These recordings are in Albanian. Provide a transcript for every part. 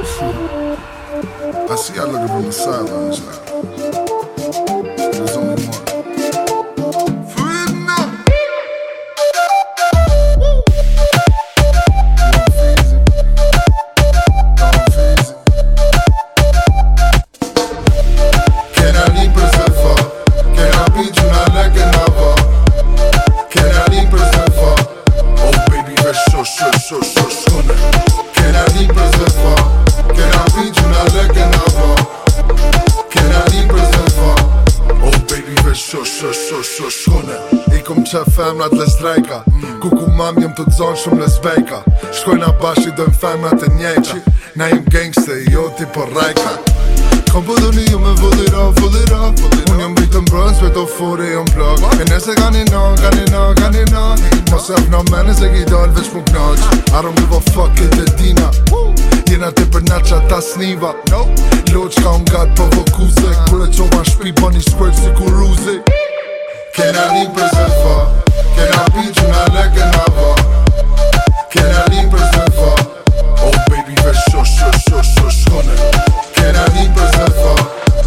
I see y'all looking from the sidelines now. shu shkone I kom femrat dhe zdrejka mm. Ku ku mam njëm të dzon shumë në zbejka Shkoj na bash i dojmë femrat e njejka Na jim gangste i jo ti po rajka Kom pëdo një ju me vëdhira, vëdhira Unë jëm bëjtë më brënë, zbëjtë o furi jëm blëk E nese ka një në, ka një në, ka një në Mos e afna menë, se ki dalë veç më knaq Arëm një vo fuck it e dina Jena të përna që ata sniva Loq ka unë gatë po vë kuzik Kure qo ma shpi, bo një shpërë si kuruzik Kena dim për se fa Kena pi që në leke në va Kena dim për se fa Oh baby ve sho sho sho sho shkone Kena ri për se fa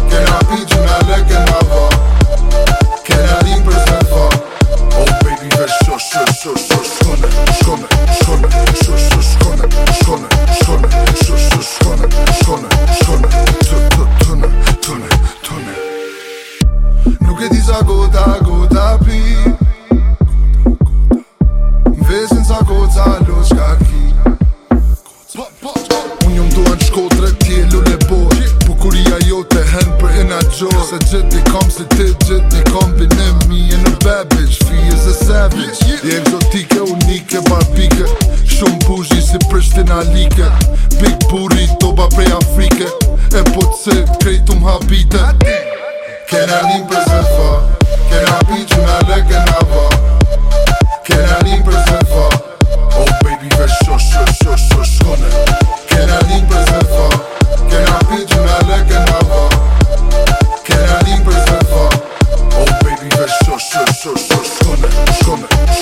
Kena pi që në leke në va Kena ri për se fa Oh baby ve sho sho sho sho shkone Shkone shkone sho sho shkone Shkone shkone sho sho shkone Shkone shkone Tune tune tune tune Nuk e di za gota pi Vesin sa koca lus ka ki po, po, po. Unë jom duhet shkotre ti e lull e Bukuria jo të hen për ina na Se gjithë ti kom si ti gjithë ti kom vin mi e në babish Fi e se savish Je egzotike, unike, barbike Shumë buzhi si prishti like Big buri to ba prej afrike E po të se krejtum habite Kena I për this Can I beat you na lekker naar wat? Can I niet present van? Oh baby, let's wees zo, zo, zo, zo schoon. Can I niet present van? Can I beat you na lekker naar wat? Can I niet present van? Oh baby, let's wees zo, zo, zo, zo schoon, schoon, schoon.